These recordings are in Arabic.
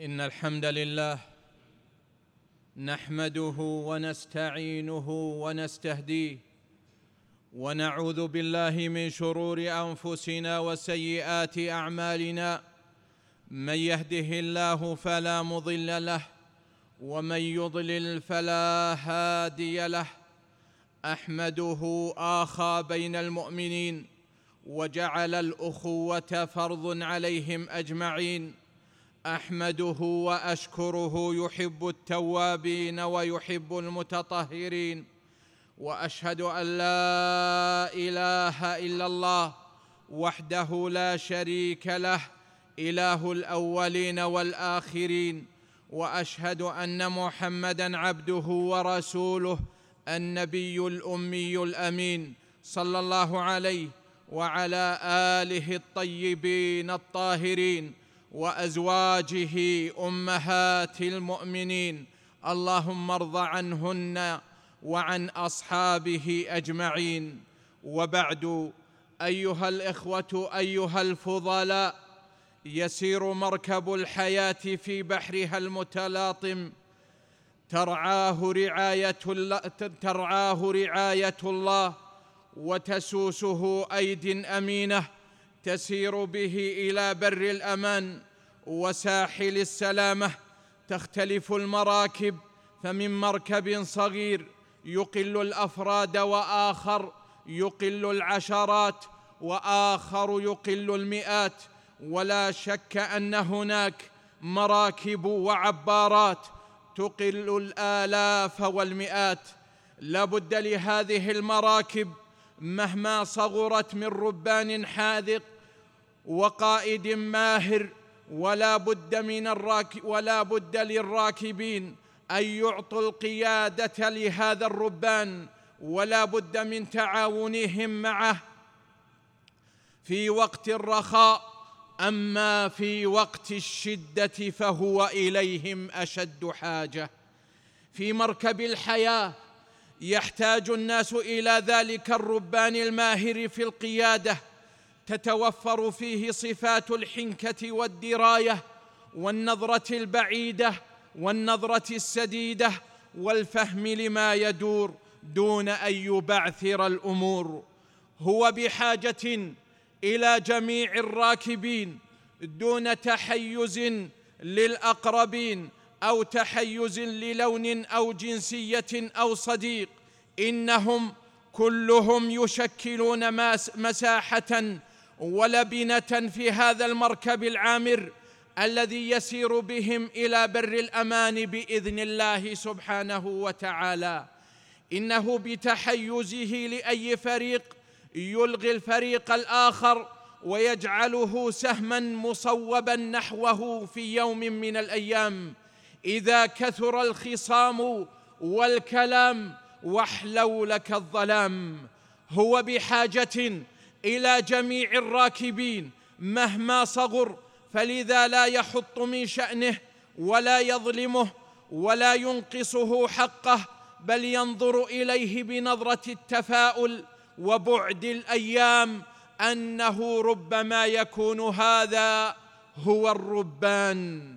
إن الحمد لله نحمده ونستعينه ونستهديه ونعوذ بالله من شرور أنفسنا وسيئات أعمالنا من يهده الله فلا مضل له ومن يضلل فلا هادي له أحمده آخى بين المؤمنين وجعل الأخوة فرض عليهم أجمعين أحمده وأشكره يحب التوابين ويحب المتطهرين وأشهد أن لا إله إلا الله وحده لا شريك له إله الأولين والآخرين وأشهد أن محمدا عبده ورسوله النبي الأمي الأمين صلى الله عليه وعلى آله الطيبين الطاهرين. وأزواجه أمهات المؤمنين. اللهم ارض عنهن وعن أصحابه أجمعين. وبعد أيها الإخوة أيها الفضلاء يسير مركب الحياة في بحرها المتلاطم. ترعاه رعاية الله ترعاه رعاية الله وتسوسه أيد أمينة. تسير به إلى بر الأمان وساحل السلامة. تختلف المراكب فمن مركب صغير يقل الأفراد وآخر يقل العشرات وآخر يقل المئات. ولا شك أن هناك مراكب وعبارات تقل الآلاف والمئات. لا بد لهذه المراكب مهما صغرت من ربان حاذق وقائد ماهر ولا بد من الراك ولا بد للراكبين أن يعطوا القيادة لهذا الربان ولا بد من تعاونهم معه. في وقت الرخاء أما في وقت الشدة فهو إليهم أشد حاجة. في مركب الحياة يحتاج الناس إلى ذلك الربان الماهر في القياده تتوفر فيه صفات الحنكة والدراية والنظرة البعيدة والنظرة السديدة والفهم لما يدور دون أن يبعثر الأمور. هو بحاجة إلى جميع الراكبين دون تحيز للأقربين أو تحيز للون أو جنسية أو صديق إنهم كلهم يشكلون مساحة ولبنة في هذا المركب العامر الذي يسير بهم إلى بر الأمان بإذن الله سبحانه وتعالى. إنه بتحيزه لأي فريق يلغي الفريق الآخر ويجعله سهما مصوبا نحوه في يوم من الأيام. إذا كثر الخصام والكلام واحلوا لك الظلام. هو بحاجة إلى جميع الراكبين مهما صغر فلذا لا يحط من شأنه ولا يظلمه ولا ينقصه حقه بل ينظر إليه بنظرة التفاؤل وبعد الأيام أنه ربما يكون هذا هو الربان.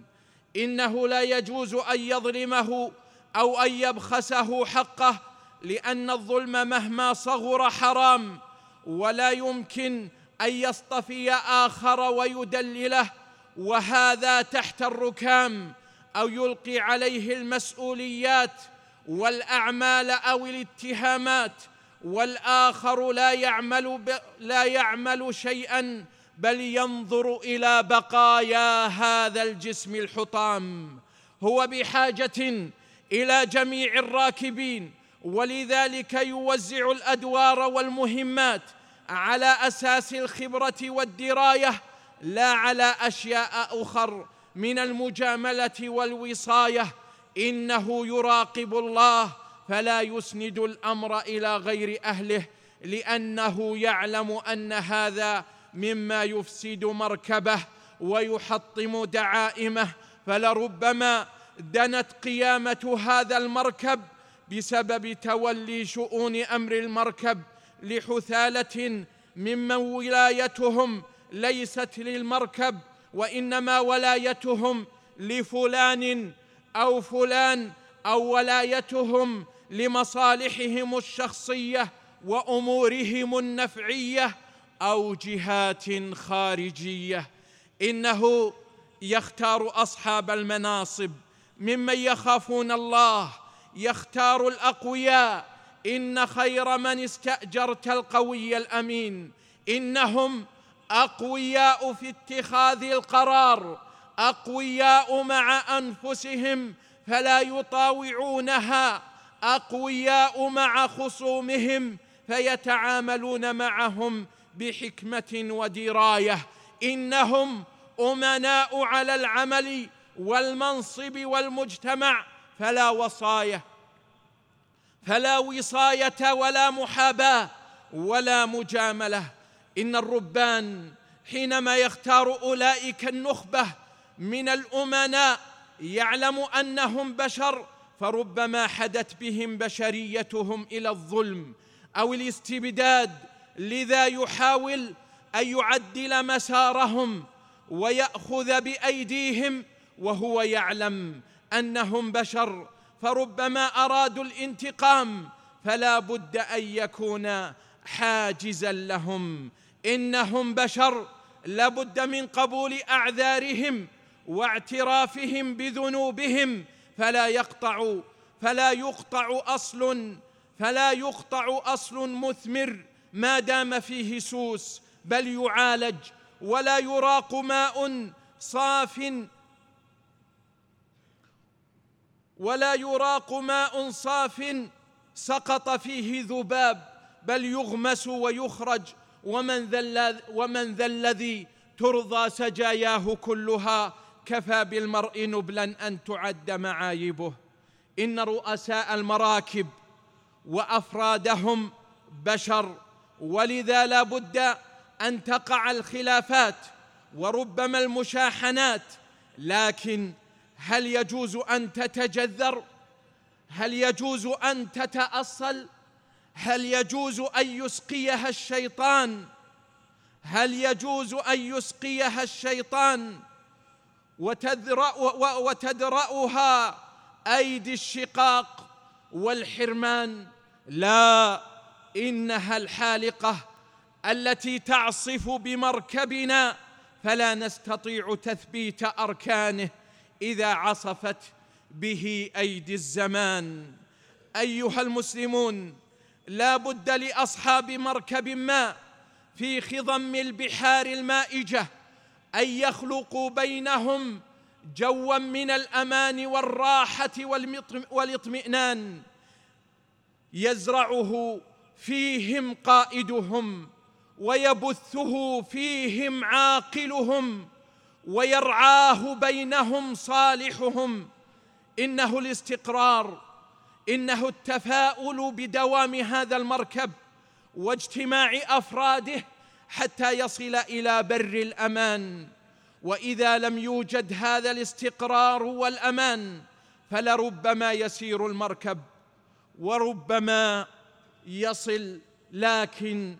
إنه لا يجوز أن يظلمه أو أن يبخسه حقه لأن الظلم مهما صغر حرام ولا يمكن أن يصطفي آخر ويدلله وهذا تحت الركام أو يلقي عليه المسؤوليات والأعمال أو الاتهامات والآخر لا يعمل. لا يعمل شيئا بل ينظر إلى بقايا هذا الجسم الحطام هو بحاجة إلى جميع الراكبين ولذلك يوزع الأدوار والمهمات على أساس الخبرة والدراية لا على أشياء أخر من المجاملة والوصاية. إنه يراقب الله فلا يسند الأمر إلى غير أهله لأنه يعلم أن هذا مما يفسد مركبه ويحطم دعائمه فلربما دنت قيامة هذا المركب بسبب تولي شؤون أمر المركب لحثالة ممن ولايتهم ليست للمركب وإنما ولايتهم لفلان أو فلان أو ولايتهم لمصالحهم الشخصية وأمورهم النفعية أو جهات خارجية. إنه يختار أصحاب المناصب. ممن يخافون الله يختار الأقوياء. إن خير من استأجرت القوي الأمين. إنهم أقوياء في اتخاذ القرار أقوياء مع أنفسهم فلا يطاوعونها أقوياء مع خصومهم فيتعاملون معهم بحكمة ودراية. إنهم أمناء على العمل والمنصب والمجتمع. فلا وصاية فلا وصاية ولا محاباة ولا مجاملة. إن الربان حينما يختار أولئك النخبة من الأمناء يعلم أنهم بشر فربما حدت بهم بشريتهم إلى الظلم أو الاستبداد لذا يحاول أن يعدل مسارهم ويأخذ بأيديهم وهو يعلم أنهم بشر فربما أرادوا الانتقام فلا بد أن يكون حاجزا لهم. إنهم بشر لابد من قبول أعذارهم واعترافهم بذنوبهم فلا يقطع فلا يقطع أصل فلا يقطع أصل مثمر. ما دام فيه سوس بل يعالج ولا يراق ماء صاف ولا يراق ماء صاف سقط فيه ذباب بل يغمس ويخرج. ومن ذا ومن ذا الذي ترضى سجاياه كلها كفى بالمرء نبلا أن تعد معايبه. إن رؤساء المراكب وأفرادهم بشر ولذا لا بد أن تقع الخلافات وربما المشاحنات لكن هل يجوز أن تتجذر؟ هل يجوز أن تتأصل؟ هل يجوز أن يسقيها الشيطان؟ هل يجوز أن يسقيها الشيطان؟ وتذرأ وتدرأها أيدي الشقاق والحرمان. لا. إنها الحالقة التي تعصف بمركبنا فلا نستطيع تثبيت أركانه إذا عصفت به أيدي الزمان. أيها المسلمون لا بد لأصحاب مركب ما في خضم البحار المائجة أن يخلقوا بينهم جوا من الأمان والراحة والإطمئنان. يزرعه فيهم قائدهم ويبثه فيهم عاقلهم ويرعاه بينهم صالحهم. إنه الاستقرار إنه التفاؤل بدوام هذا المركب واجتماع أفراده حتى يصل إلى بر الأمان. وإذا لم يوجد هذا الاستقرار والأمان فلربما يسير المركب وربما يصل لكن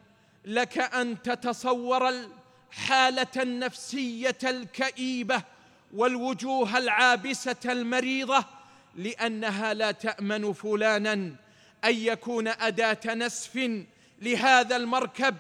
لك أن تتصور الحالة النفسية الكئيبة والوجوه العابسة المريضة لأنها لا تأمن فلانا أن يكون أداة نسف لهذا المركب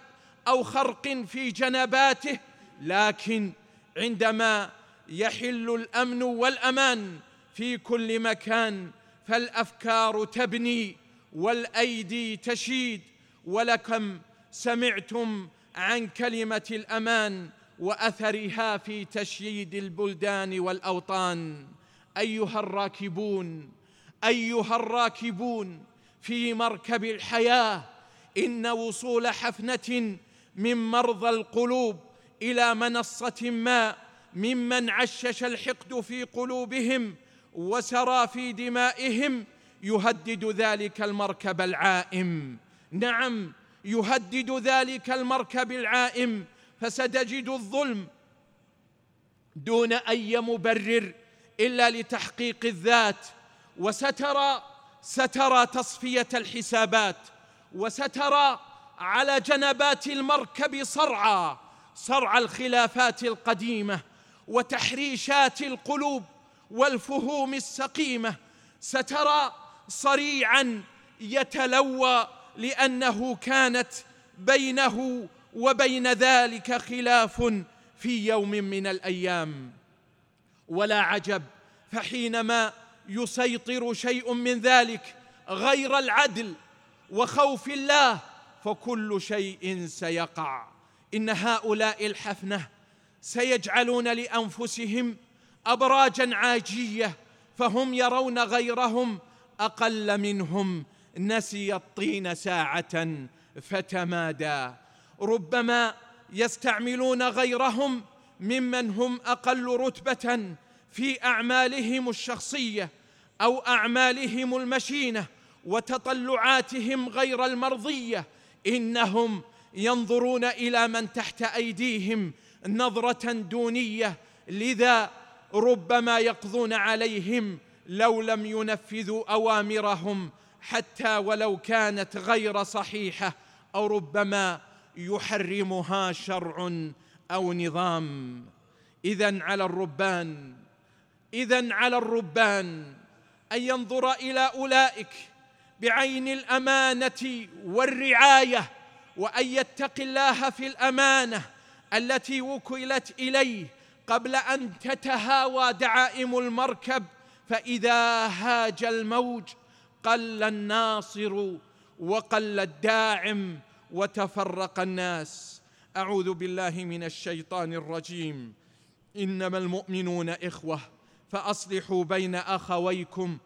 أو خرق في جنباته لكن عندما يحل الأمن والأمان في كل مكان فالأفكار تبني والأيدي تشيد ولكم سمعتم عن كلمة الأمان وأثرها في تشييد البلدان والأوطان. أيها الراكبون أيها الراكبون في مركب الحياة إن وصول حفنة من مرضى القلوب إلى منصة ما ممن عشش الحقد في قلوبهم وسرى في دمائهم يهدد ذلك المركب العائم. نعم يهدد ذلك المركب العائم. فستجد الظلم دون أي مبرر إلا لتحقيق الذات. وسترى سترى تصفية الحسابات. وسترى على جنبات المركب صرعى صرع الخلافات القديمة وتحريشات القلوب والفهوم السقيمة. سترى صريعا يتلوى لأنه كانت بينه وبين ذلك خلاف في يوم من الأيام. ولا عجب فحينما يسيطر شيء من ذلك غير العدل وخوف الله فكل شيء سيقع. إن هؤلاء الحفنة سيجعلون لأنفسهم ابراجا عاجية فهم يرون غيرهم أقل منهم نسي الطين ساعة فتمادى. ربما يستعملون غيرهم ممن هم أقل رتبة في أعمالهم الشخصية أو أعمالهم المشينة وتطلعاتهم غير المرضية. إنهم ينظرون إلى من تحت أيديهم نظرة دونية لذا ربما يقضون عليهم لو لم ينفذوا أوامرهم حتى ولو كانت غير صحيحة أو ربما يحرمها شرع أو نظام. اذا على الربان اذا على الربان أن ينظر إلى أولئك بعين الأمانة والرعاية وأن يتقي الله في الأمانة التي وكلت إليه قبل أن تتهاوى دعائم المركب فإذا هاج الموج قل الناصر وقل الداعم وتفرق الناس. أعوذ بالله من الشيطان الرجيم. إنما المؤمنون إخوة فأصلحوا بين أخويكم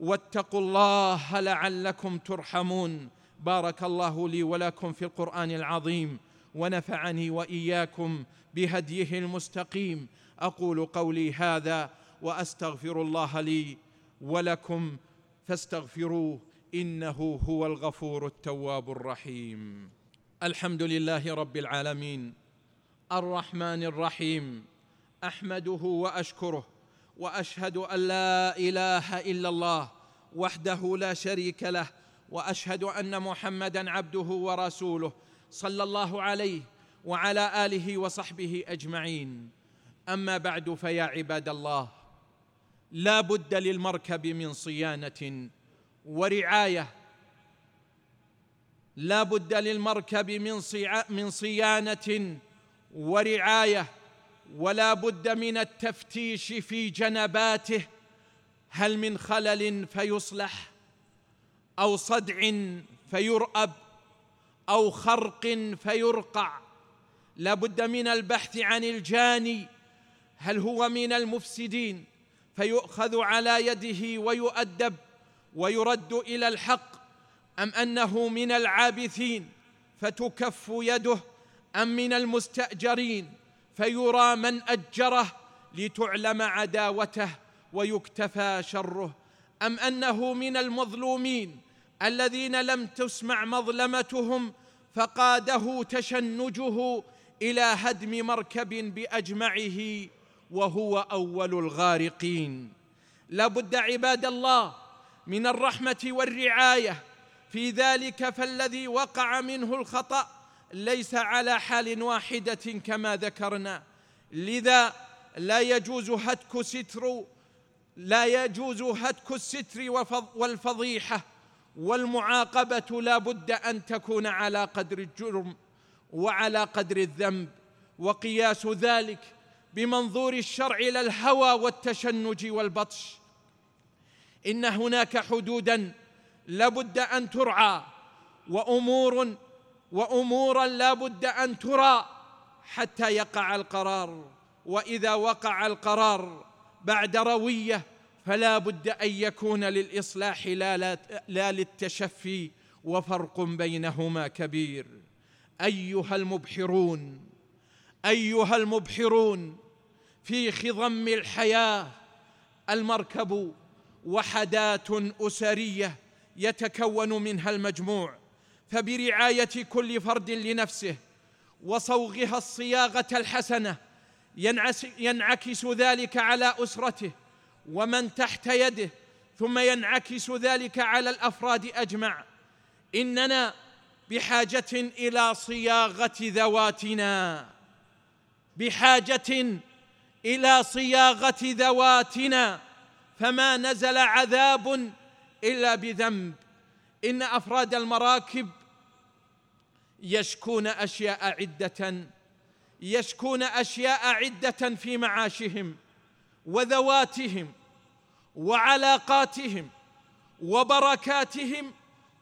واتقوا الله لعلكم ترحمون. بارك الله لي ولكم في القرآن العظيم ونفعني وإياكم بهديه المستقيم. أقول قولي هذا وأستغفر الله لي ولكم فاستغفروه إنه هو الغفور التواب الرحيم. الحمد لله رب العالمين. الرحمن الرحيم. أحمده وأشكره وأشهد أن لا إله إلا الله وحده لا شريك له وأشهد أن محمدا عبده ورسوله صلى الله عليه وعلى آله وصحبه أجمعين. أما بعد فيا عباد الله لا بد للمركب من صيانة ورعاية. لا بد للمركب من من صيانة ورعاية. ولا بد من التفتيش في جنباته. هل من خلل فيصلح أو صدع فيرأب أو خرق فيرقع. لا بد من البحث عن الجاني. هل هو من المفسدين؟ فيؤخذ على يده ويؤدب ويرد إلى الحق أم أنه من العابثين؟ فتكف يده أم من المستأجرين؟ فيرى من أجره لتعلم عداوته ويكتفى شره أم أنه من المظلومين الذين لم تسمع مظلمتهم فقاده تشنجه إلى هدم مركب بأجمعه وهو أول الغارقين. لابد عباد الله من الرحمة والرعاية. في ذلك فالذي وقع منه الخطأ ليس على حال واحدة كما ذكرنا. لذا لا يجوز هتك ستر لا يجوز هتك الستر والفضيحة. والمعاقبة لا بد أن تكون على قدر الجرم وعلى قدر الذنب. وقياس ذلك بمنظور الشرع لا الهوى والتشنج والبطش. إن هناك حدودا لابد أن ترعى وأمور وأمورا لابد أن ترى حتى يقع القرار. وإذا وقع القرار بعد روية فلا بد أن يكون للإصلاح لا, لا, لا للتشفي وفرق بينهما كبير. أيها المبحرون أيها المبحرون في خضم الحياة المركب وحدات أسرية يتكون منها المجموع فبرعاية كل فرد لنفسه وصوغها الصياغة الحسنة ينعكس ذلك على أسرته ومن تحت يده ثم ينعكس ذلك على الأفراد أجمع. إننا بحاجة إلى صياغة ذواتنا بحاجة إلى صياغة ذواتنا فما نزل عذاب إلا بذنب. إن أفراد المراكب يشكون أشياء عدة يشكون أشياء عدة في معاشهم وذواتهم وعلاقاتهم وبركاتهم.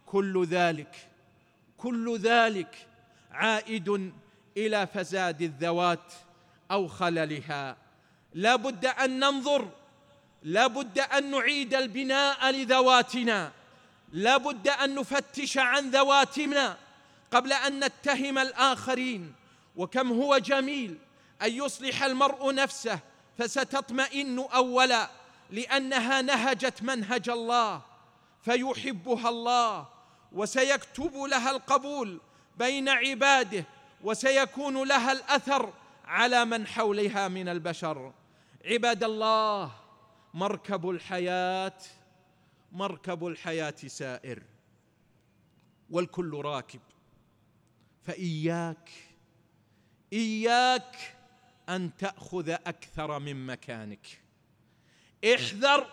كل ذلك كل ذلك عائد إلى فساد الذوات أو خللها. لا بد أن ننظر لا بد أن نعيد البناء لذواتنا لا بد أن نفتش عن ذواتنا قبل أن نتهم الآخرين. وكم هو جميل أن يصلح المرء نفسه فستطمئن أولا لأنها نهجت منهج الله فيحبها الله وسيكتب لها القبول بين عباده وسيكون لها الأثر على من حولها من البشر. عباد الله مركب الحياة مركب الحياة سائر والكل راكب. فإياك إياك أن تأخذ أكثر من مكانك. احذر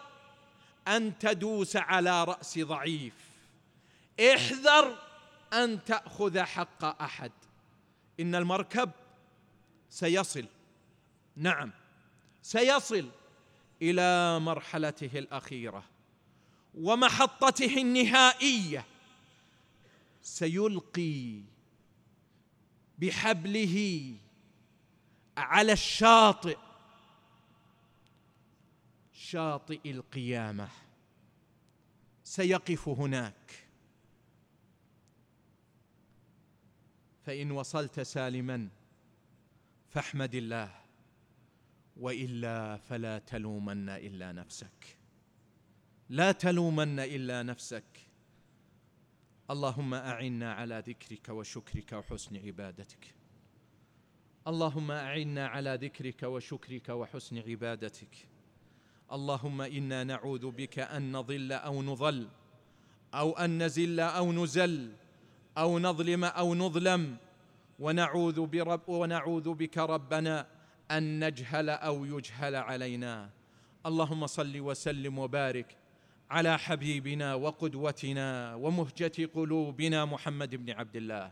أن تدوس على رأس ضعيف. احذر أن تأخذ حق أحد. إن المركب سيصل. نعم. سيصل إلى مرحلته الأخيرة ومحطته النهائية. سيلقي بحبله على الشاطئ شاطئ القيامة. سيقف هناك. فإن وصلت سالما فاحمد الله. وإلا فلا تلومن إلا نفسك. لا تلومن إلا نفسك. اللهم أعنا على ذكرك وشكرك وحسن عبادتك. اللهم أعنا على ذكرك وشكرك وحسن عبادتك. اللهم إنا نعوذ بك أن نضل أو نضل أو أن نزل أو نزل أو نظلم أو نظلم. ونعوذ برب ونعوذ بك ربنا أن نجهل أو يجهل علينا. اللهم صل وسلم وبارك على حبيبنا وقدوتنا ومهجة قلوبنا محمد بن عبد الله.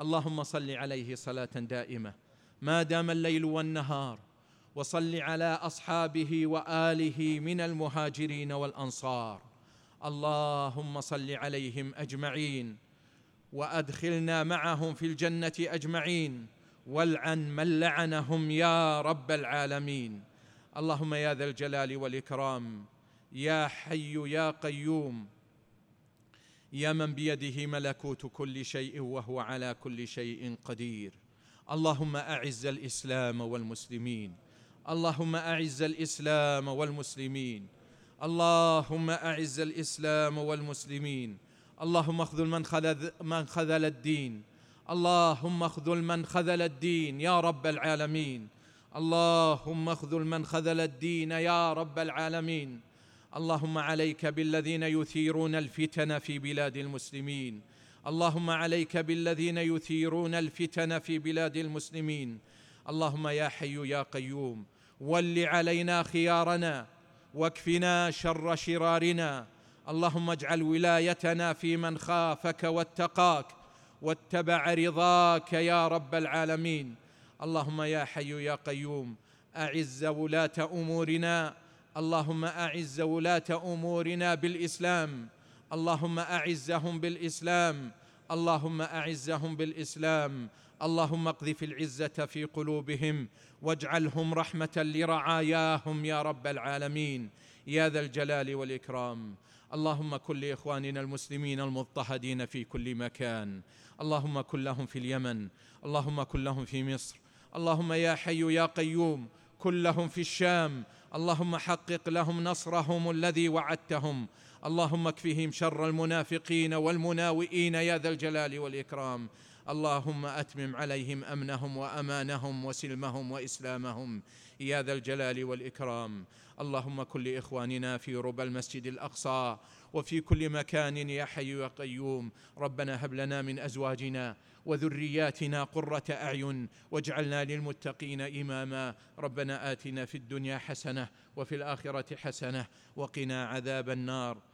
اللهم صل عليه صلاة دائمة. ما دام الليل والنهار وصل على أصحابه وآله من المهاجرين والأنصار. اللهم صل عليهم أجمعين وأدخلنا معهم في الجنة أجمعين. والعن من لعنهم يا رب العالمين. اللهم يا ذا الجلال والإكرام يا حي يا قيوم يا من بيده ملكوت كل شيء وهو على كل شيء قدير. اللهم أعز الإسلام والمسلمين. اللهم أعز الإسلام والمسلمين. اللهم أعز الإسلام والمسلمين. اللهم اخذل من خذل من خذل الدين. اللهم اخذل من خذل الدين يا رب العالمين. اللهم اخذل من خذل الدين يا رب العالمين. اللهم عليك بالذين يثيرون الفتن في بلاد المسلمين. اللهم عليك بالذين يثيرون الفتن في بلاد المسلمين. اللهم يا حي يا قيوم ول علينا خيارنا واكفنا شر شرارنا. اللهم اجعل ولايتنا في من خافك واتقاك. واتبع رضاك يا رب العالمين. اللهم يا حي يا قيوم أعز ولاة أمورنا. اللهم أعز ولاة أمورنا بالإسلام. اللهم أعزهم بالإسلام. اللهم أعزهم بالإسلام. اللهم اقذف العزة في قلوبهم واجعلهم رحمة لرعاياهم يا رب العالمين. يا ذا الجلال والإكرام. اللهم كن لاخواننا المسلمين المضطهدين في كل مكان. اللهم كن لهم في اليمن. اللهم كن لهم في مصر. اللهم يا حي يا قيوم كن لهم في الشام. اللهم حقق لهم نصرهم الذي وعدتهم. اللهم اكفهم شر المنافقين والمناوئين يا ذا الجلال والإكرام. اللهم أتمم عليهم أمنهم وأمانهم وسلمهم وإسلامهم يا ذا الجلال والإكرام. اللهم كن لاخواننا في ربى المسجد الأقصى وفي كل مكان يا حي يا قيوم. ربنا هب لنا من أزواجنا وذرياتنا قرة أعين واجعلنا للمتقين إماما. ربنا آتنا في الدنيا حسنة وفي الآخرة حسنة وقنا عذاب النار.